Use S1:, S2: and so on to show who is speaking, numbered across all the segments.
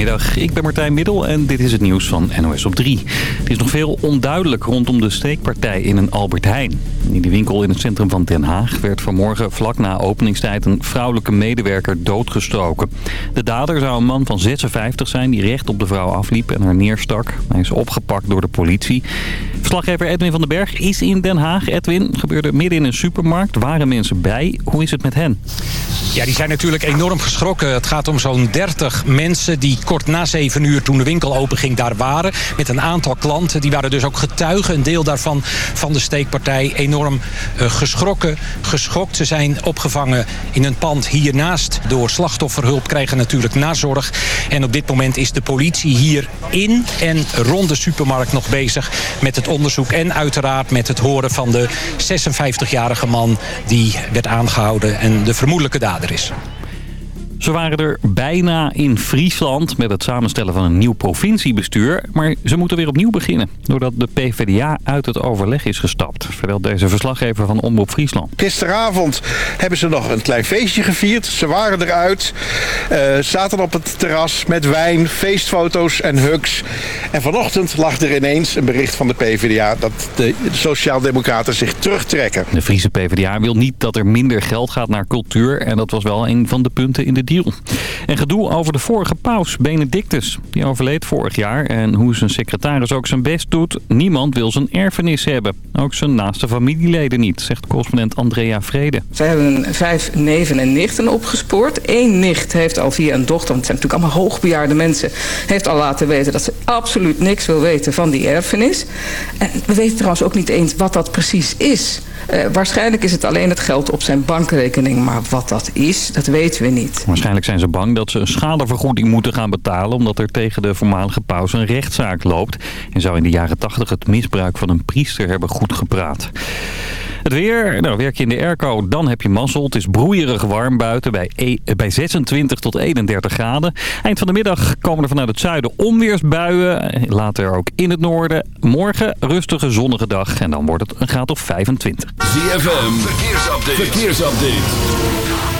S1: Goedemiddag, ik ben Martijn Middel en dit is het nieuws van NOS op 3. Het is nog veel onduidelijk rondom de steekpartij in een Albert Heijn. In die winkel in het centrum van Den Haag werd vanmorgen vlak na openingstijd een vrouwelijke medewerker doodgestoken. De dader zou een man van 56 zijn die recht op de vrouw afliep en haar neerstak. Hij is opgepakt door de politie. Verslaggever Edwin van den Berg is in Den Haag. Edwin, gebeurde midden in een supermarkt. Waren mensen bij? Hoe is het met hen?
S2: Ja, die zijn natuurlijk enorm geschrokken. Het gaat om zo'n 30 mensen die kort na 7 uur toen de winkel open ging daar waren. Met een aantal klanten. Die waren dus ook getuigen. Een deel daarvan van de steekpartij. Enorm uh, geschrokken, geschokt. Ze zijn opgevangen in een pand hiernaast door slachtofferhulp. Krijgen natuurlijk nazorg. En op dit moment is de politie hier in en rond de supermarkt nog bezig met het onderzoek. En uiteraard met het horen van de 56-jarige man die werd aangehouden en de vermoedelijke dader padres.
S1: Ze waren er bijna in Friesland met het samenstellen van een nieuw provinciebestuur. Maar ze moeten weer opnieuw beginnen. Doordat de PvdA uit het overleg is gestapt. Vertelt deze verslaggever van Omroep Friesland.
S3: Gisteravond hebben ze nog een klein feestje gevierd. Ze waren eruit. Uh, zaten op het terras met wijn, feestfoto's en hugs. En vanochtend lag er ineens een bericht van de PvdA... dat de Sociaaldemocraten zich terugtrekken.
S1: De Friese PvdA wil niet dat er minder geld gaat naar cultuur. En dat was wel een van de punten in de deal. En gedoe over de vorige paus, Benedictus. Die overleed vorig jaar en hoe zijn secretaris ook zijn best doet... niemand wil zijn erfenis hebben. Ook zijn naaste familieleden niet, zegt correspondent Andrea Vrede.
S4: Ze hebben vijf neven en nichten opgespoord. Eén nicht heeft al via een dochter, want het zijn natuurlijk allemaal hoogbejaarde mensen... heeft al laten weten dat ze absoluut niks wil weten van die erfenis. En we weten trouwens ook niet eens wat dat precies is... Uh, waarschijnlijk is het alleen het geld op zijn bankrekening. Maar wat dat is, dat weten we niet.
S1: Waarschijnlijk zijn ze bang dat ze een schadevergoeding moeten gaan betalen... omdat er tegen de voormalige paus een rechtszaak loopt. En zou in de jaren 80 het misbruik van een priester hebben goedgepraat. Het weer, nou werk je in de airco, dan heb je mazzel. Het is broeierig warm buiten bij, e bij 26 tot 31 graden. Eind van de middag komen er vanuit het zuiden onweersbuien. Later ook in het noorden. Morgen rustige zonnige dag en dan wordt het een graad of 25.
S5: ZFM, verkeersupdate. verkeersupdate.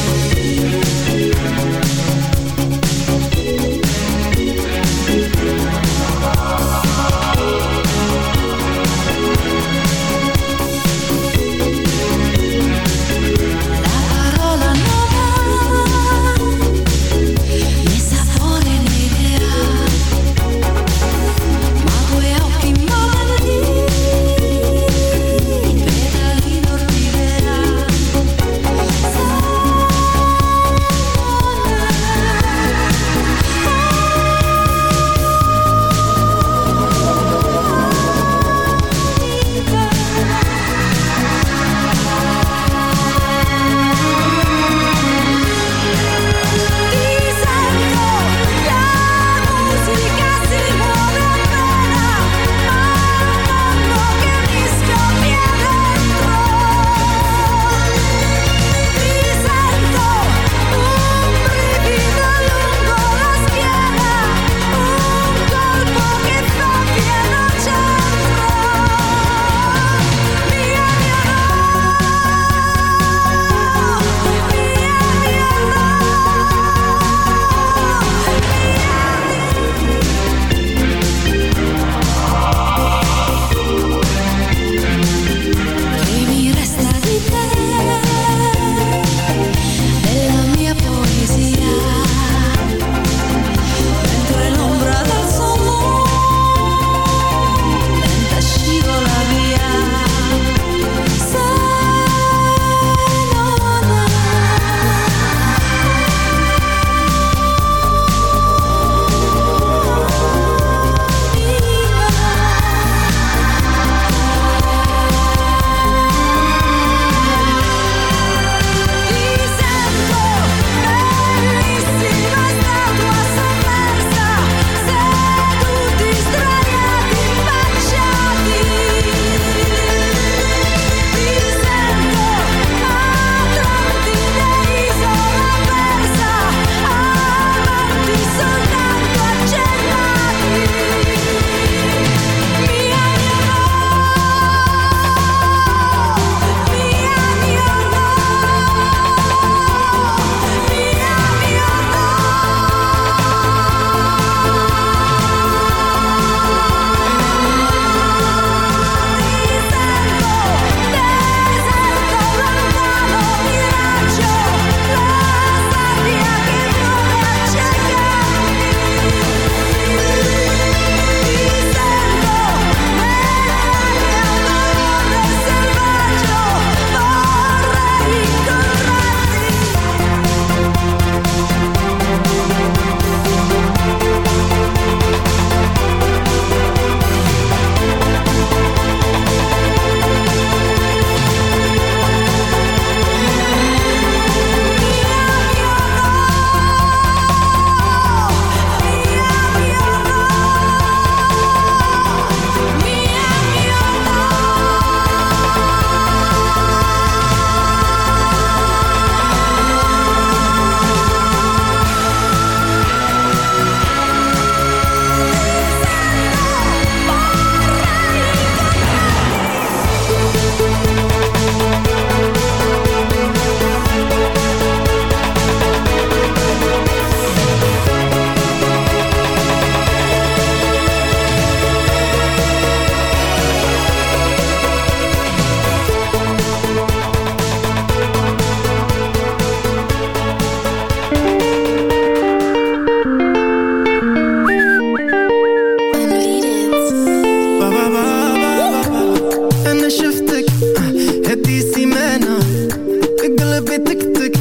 S6: قلبي تكتك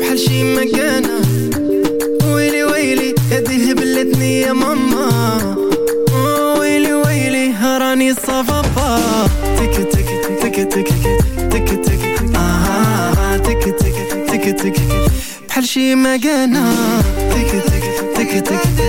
S6: بحال شي مكانة. ويلي ويلي هذه هبلتني يا ماما. ويلي ويلي راني صافا تك تك تك تك تك تك آه تك تك تك تك بحال شي مكانة. تك تك تك تك تك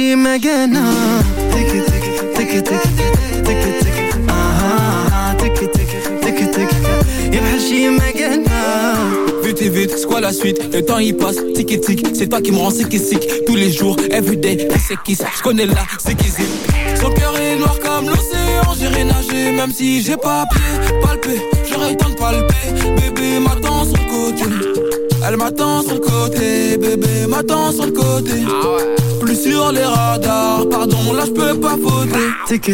S6: بحال شي مكانة تك تك تك تك تك تك آه تك تك تك تك يا بحال شي مكانة
S7: Vite et vite, c'est quoi la suite Le temps il passe, tic et tic C'est toi qui me rends sick et sick Tous les jours, everyday, qui c'est qui Je connais là, c'est qui c'est Son cœur est noir comme l'océan J'irai nager même si j'ai pas pied Palpé, j'aurais le temps de palper Bébé m'attend sur le côté Elle m'attend sur le côté Bébé m'attend sur le côté Plus sur les radars Pardon, là je peux pas voter
S6: Tic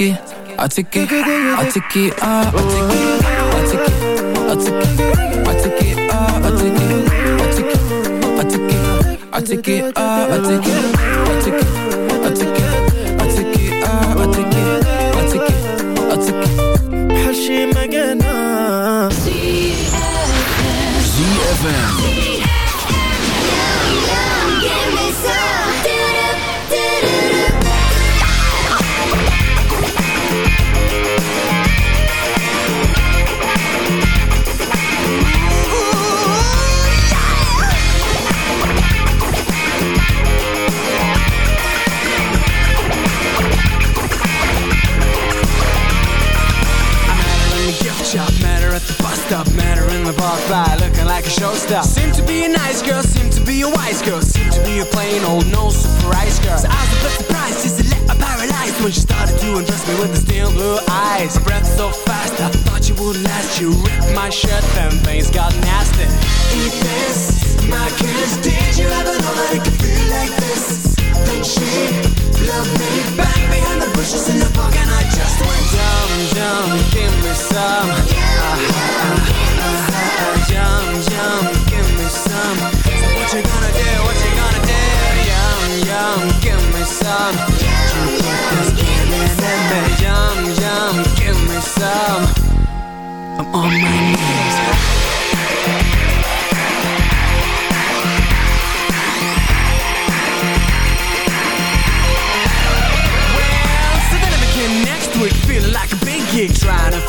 S7: take it, I take ah, I take it, ah, it, I take take it, ah, take it, I take
S6: Seemed to be a nice girl, seem to be a wise girl, seem to be a plain old no surprise girl. So I was a bit surprised, just a little paralyzed when she started to undress me with the steel blue eyes. Her breath so fast, I thought she would last. You ripped my shirt, then things got nasty. Eat this, my kiss. Did you ever know that it could feel like this? Loved me back behind the bushes in the park, and I just went dumb, dumb, give me some. Yum, yum, give me some. So what you gonna do? What you gonna do? Yum, yum, give me some. In me. Yum, yum, give me some. I'm on my knees.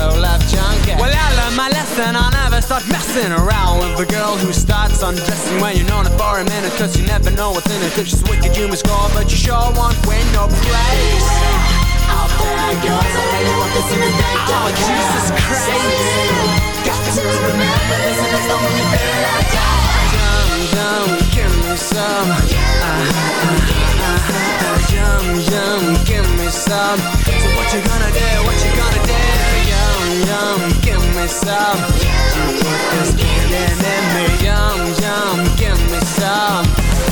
S8: low life junkie. Well, I learned my lesson. I never start messing around with a girl who starts undressing when you're known her for a minute. Cause you never know what's in it. Cause she's wicked, you must go, but you sure won't win no
S9: praise. Girls, I really want this in the daytime.
S8: Oh, Jesus Christ.
S9: Got to remember this, and it's the only thing I got.
S8: Yum, yum, give me some. Yum, yum, give me some. So what you gonna do, what you gonna do? yum, give me some. It's getting in me, yum, yum, give me some.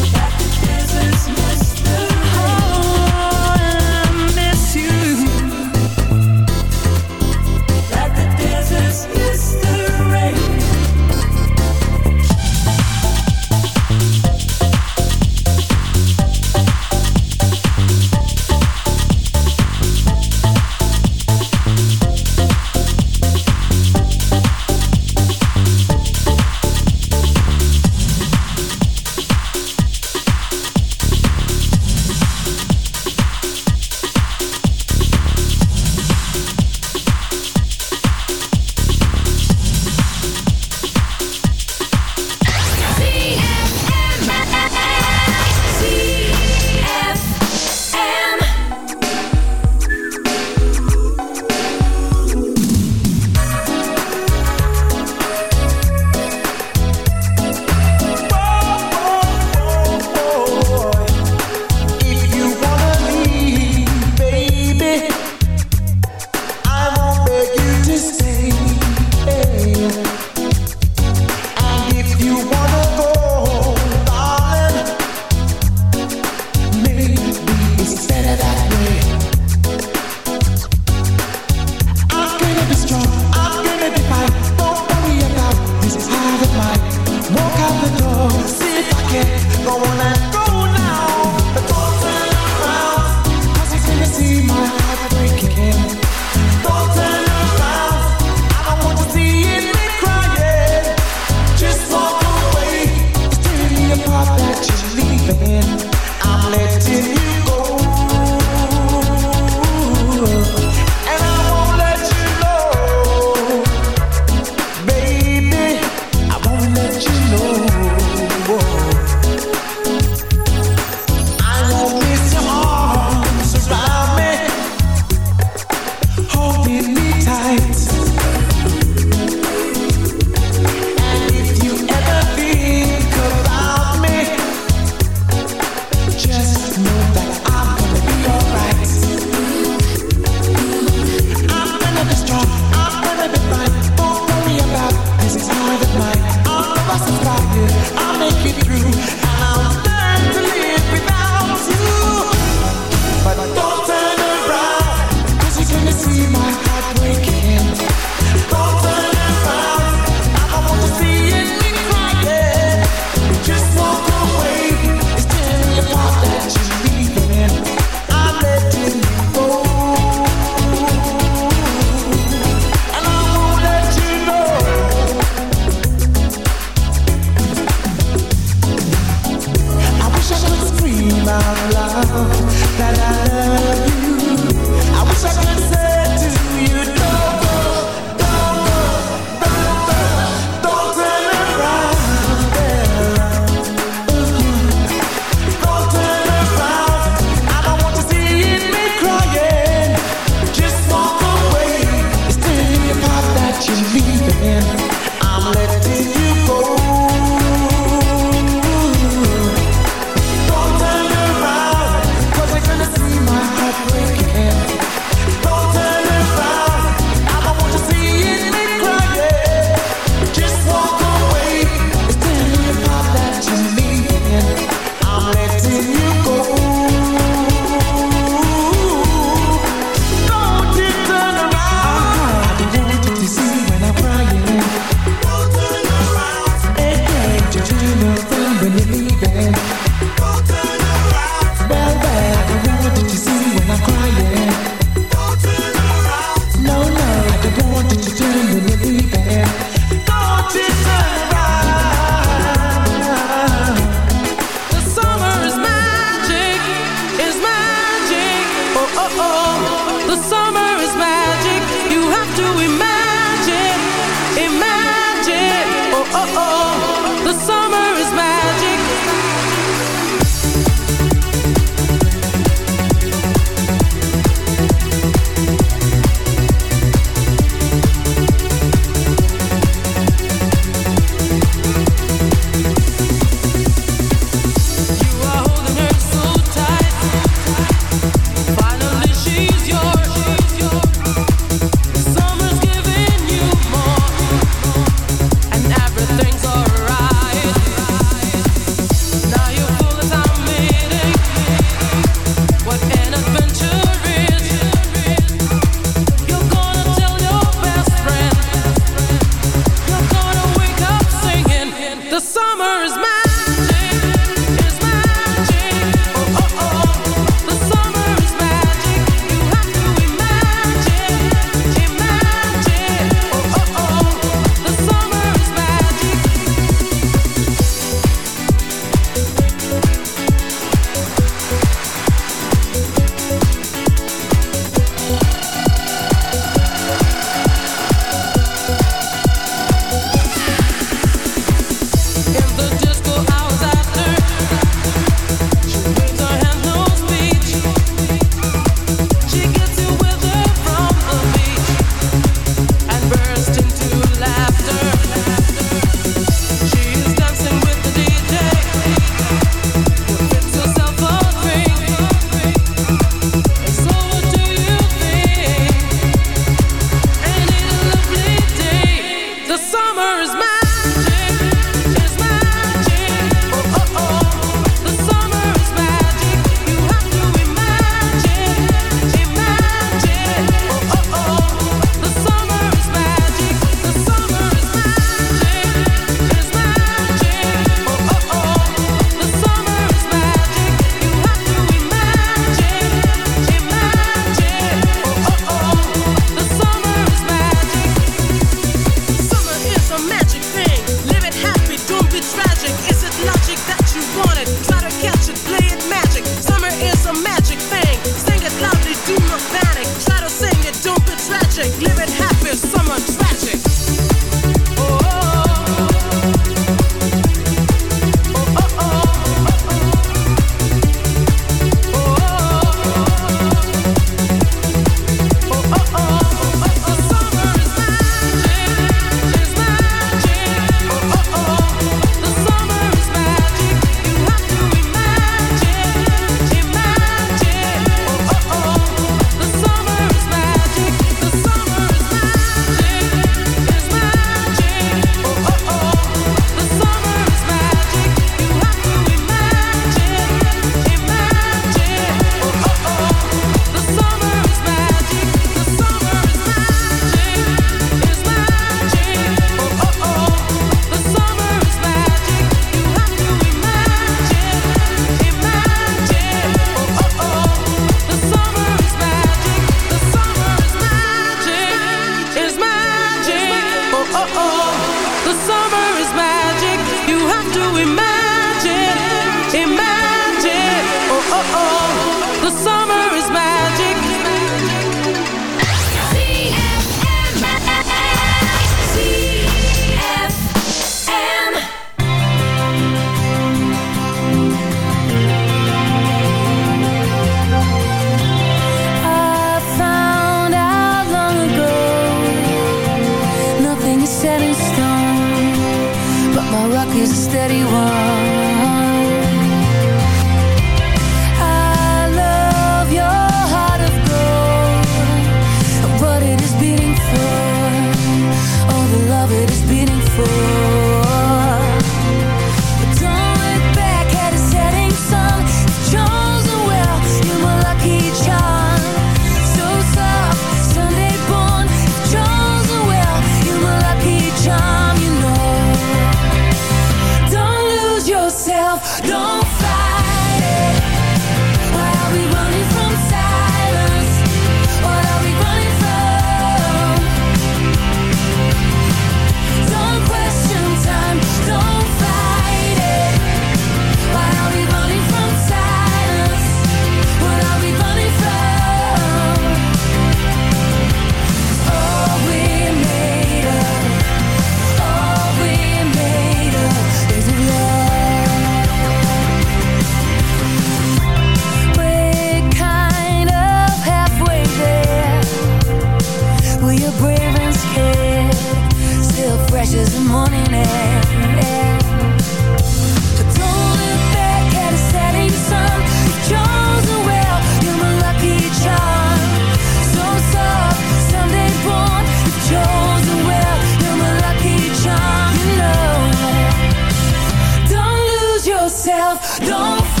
S6: don't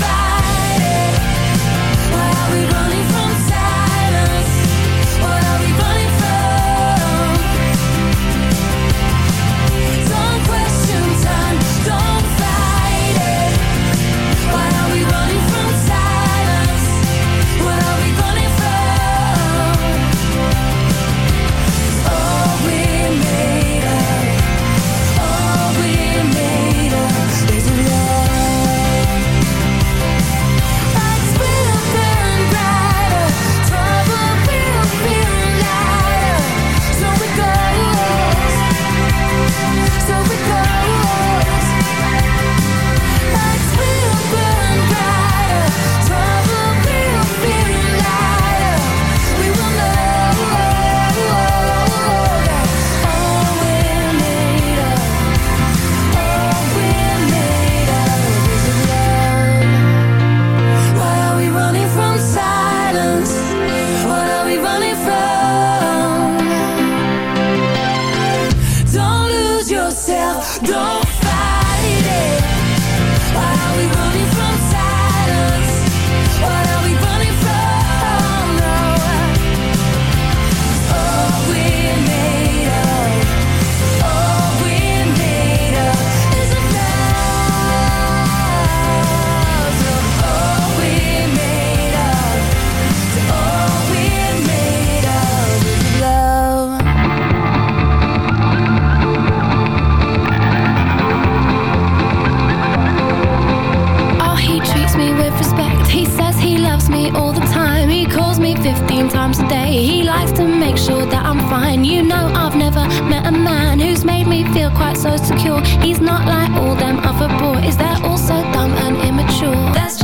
S10: stay. He likes to make sure that I'm fine. You know, I've never met a man who's made me feel quite so secure. He's not like all them other boys, they're all so dumb and immature. That's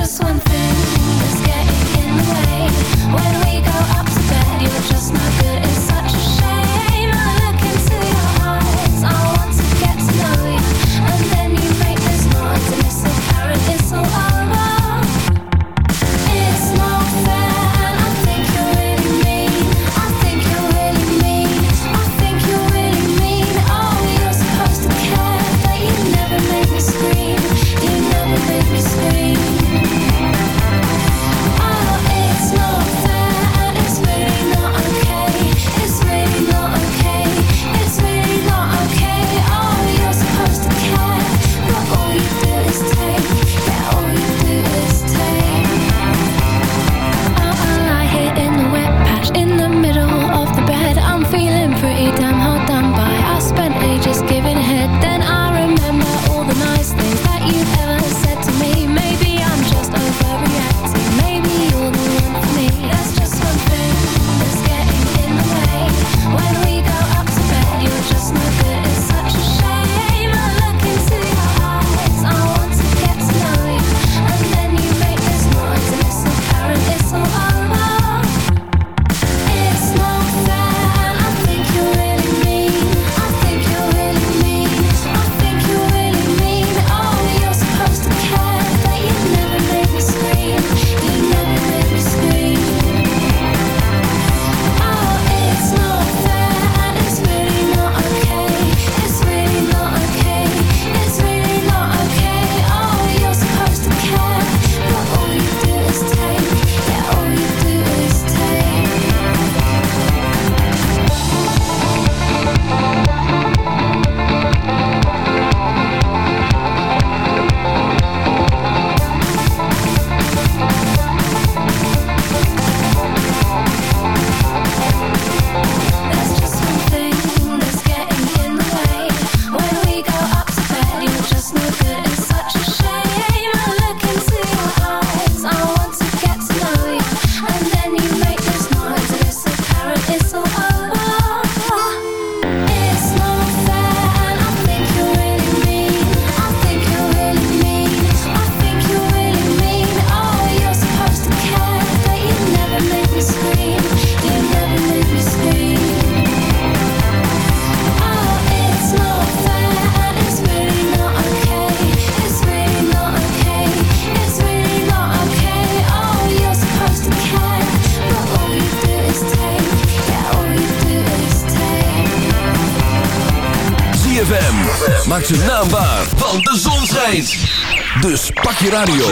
S11: Pak je radio.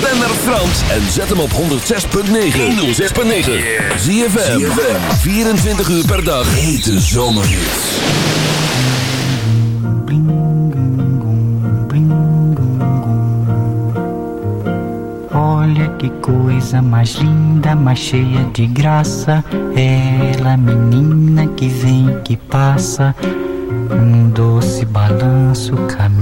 S11: Ben naar Frans en zet hem op 106.9. 106.9. ZFM. 24 uur per dag. Hete zomerhits.
S12: Olha que coisa mais linda, mais cheia de graça. Ela, menina que vem, que passa, num doce balanço, caminho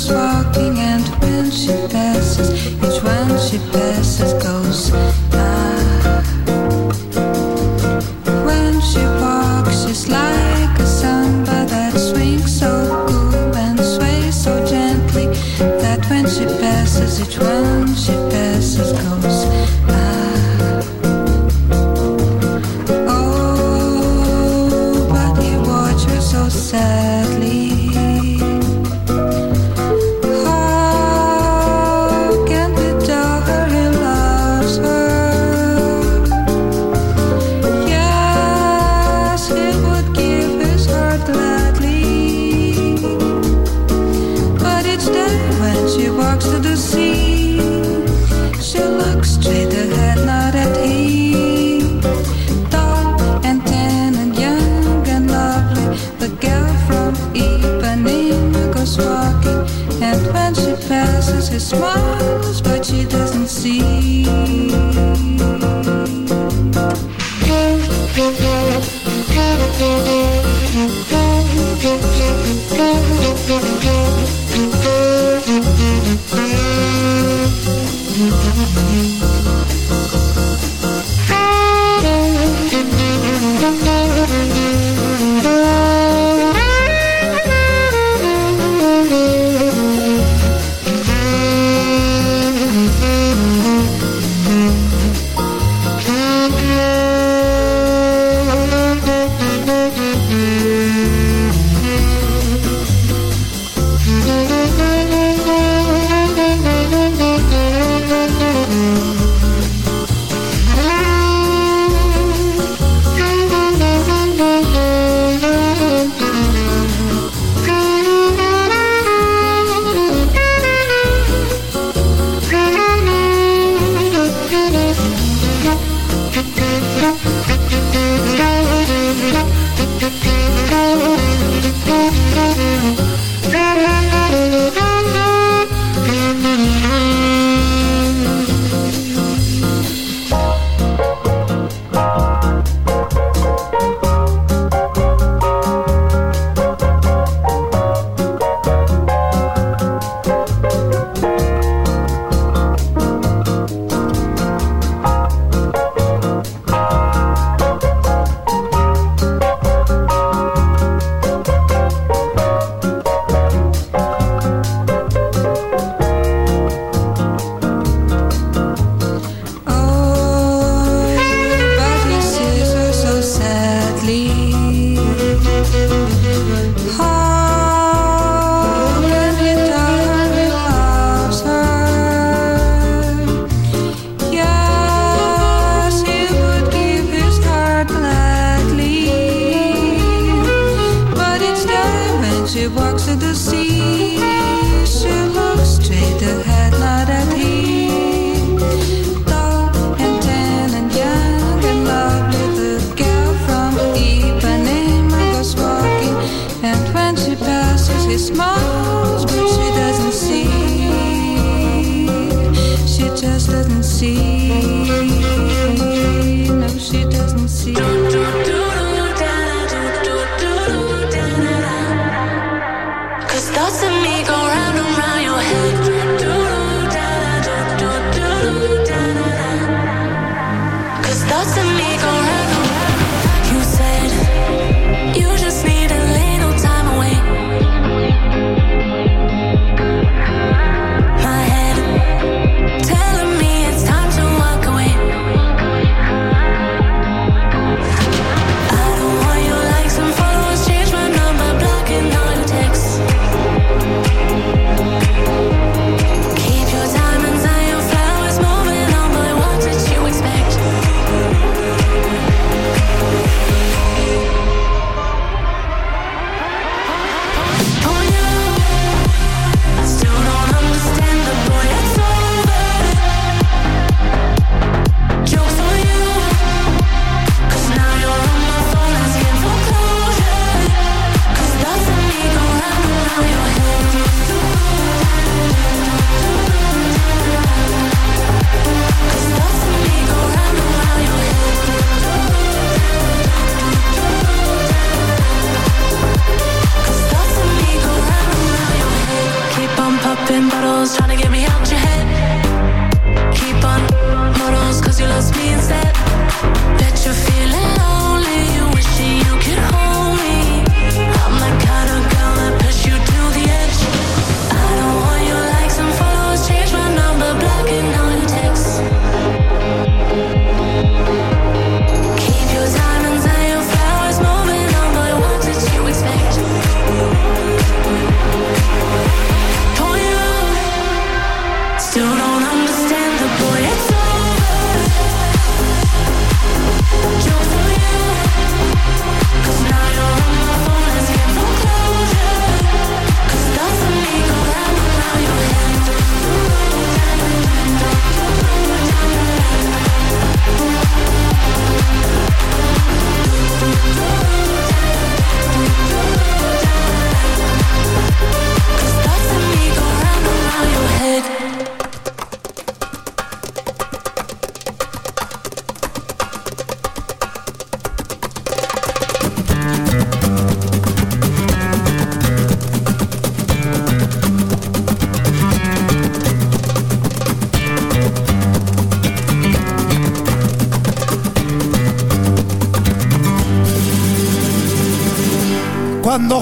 S13: soir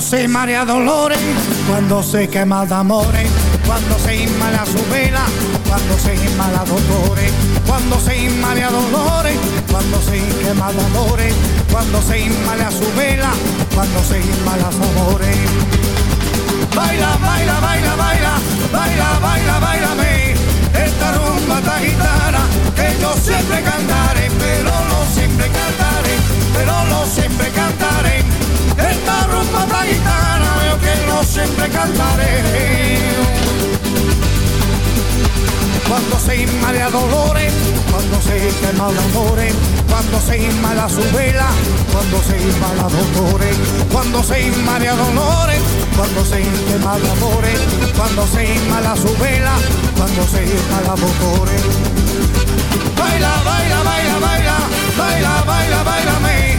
S13: se marea dolores, cuando se quema de amores, cuando se inmala su vela, cuando se inmala dolores, cuando se inmala dolores, cuando se quema de amores, cuando se inmala su vela, cuando se inmala amores. Baila, baila, baila, baila, baila, baila, bailame, esta rumba esta gitana que yo siempre cantaré, pero no siempre cantaré, pero no siempre cantaré. Rumba esta gitana yo que no siempre cantaré. Cuando se inmala dolores, cuando se quema de amores, cuando se inmala su vela, cuando se inmala dolores, cuando se inmala dolores, cuando se quema de amores, cuando se inmala su vela, cuando se inmala dolores. Baila, baila, baila, baila, baila, baila, bailame,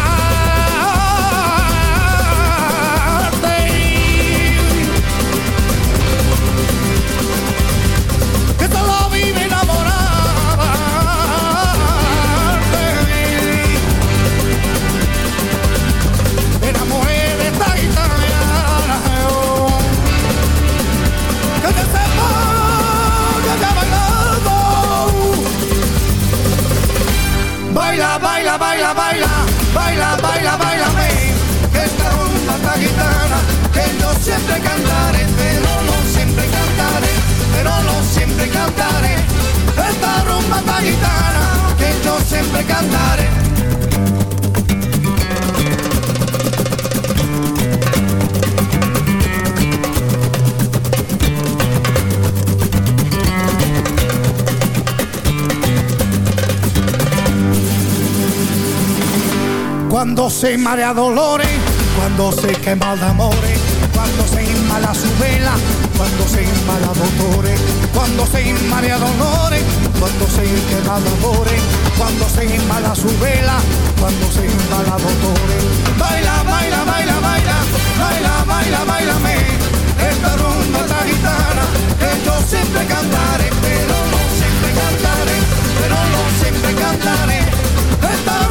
S13: Baila, baila, baila, baila, baila, baila, baila, que esta rumba esta gitana, que yo siempre cantaré, pero no siempre cantaré, pero no siempre cantaré, esta rumba esta gitana, que yo siempre cantaré. se marea dolores, cuando se quema el amores, cuando se inmala su vela, cuando se inmala dolores, cuando se marea dolores, cuando se quema dolores, cuando se inmala su vela, cuando se inmala dolores. Baila, baila, baila, baila, baila, baila, baila, me. Esta rumba esta gitana, que yo siempre cantaré, pero no siempre cantaré, pero no siempre cantaré. Esta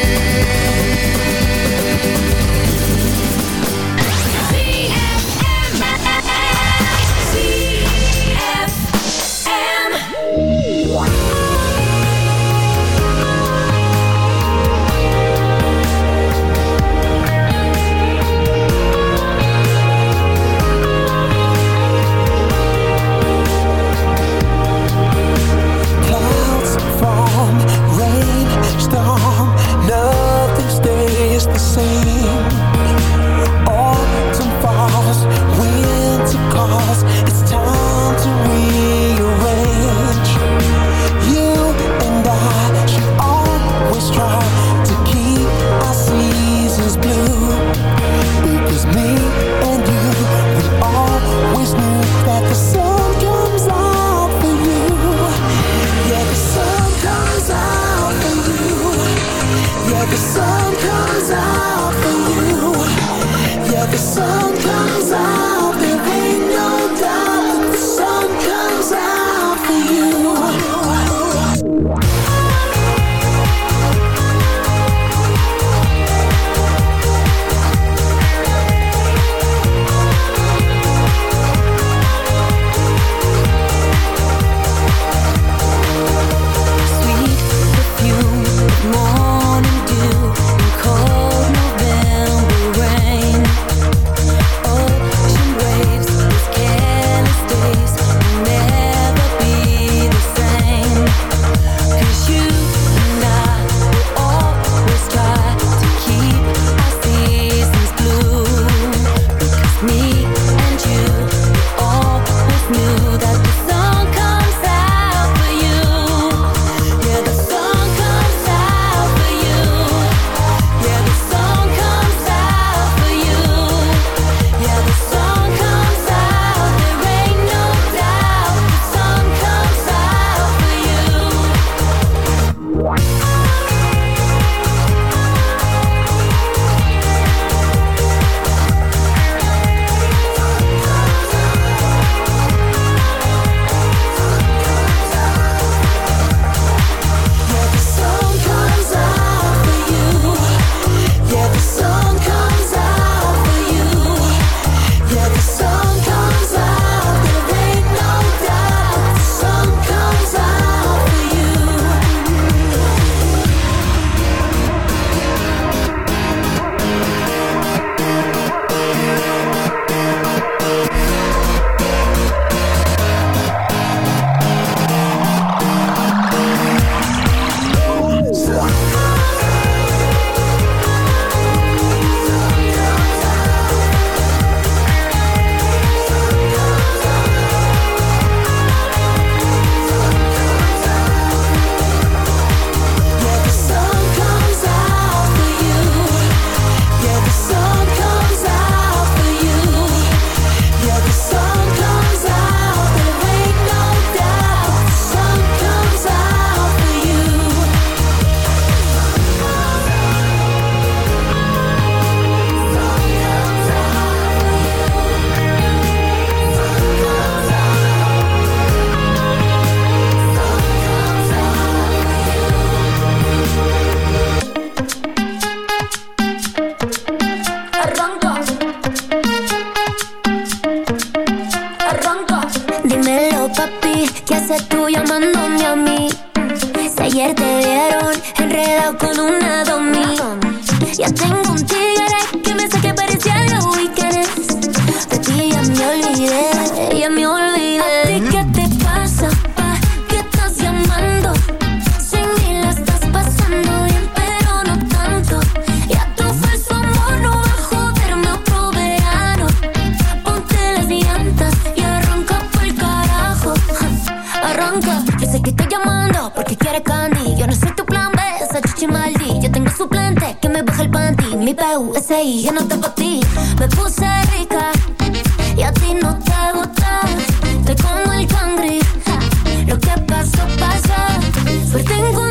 S9: banco. Yo sé que estoy llamando
S14: porque quiere candy. Yo no soy tu plan B, esa chichimaldi. Yo tengo suplente que me baja el panty. Mi PUSI, yo no te pa' ti. Me puse rica y a ti no te gustas. Estoy como el cangri. Lo que pasó, pasó. Suerte en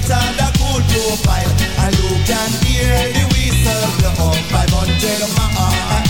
S15: I on the cool profile. And you can hear the whistle blow up 500 miles.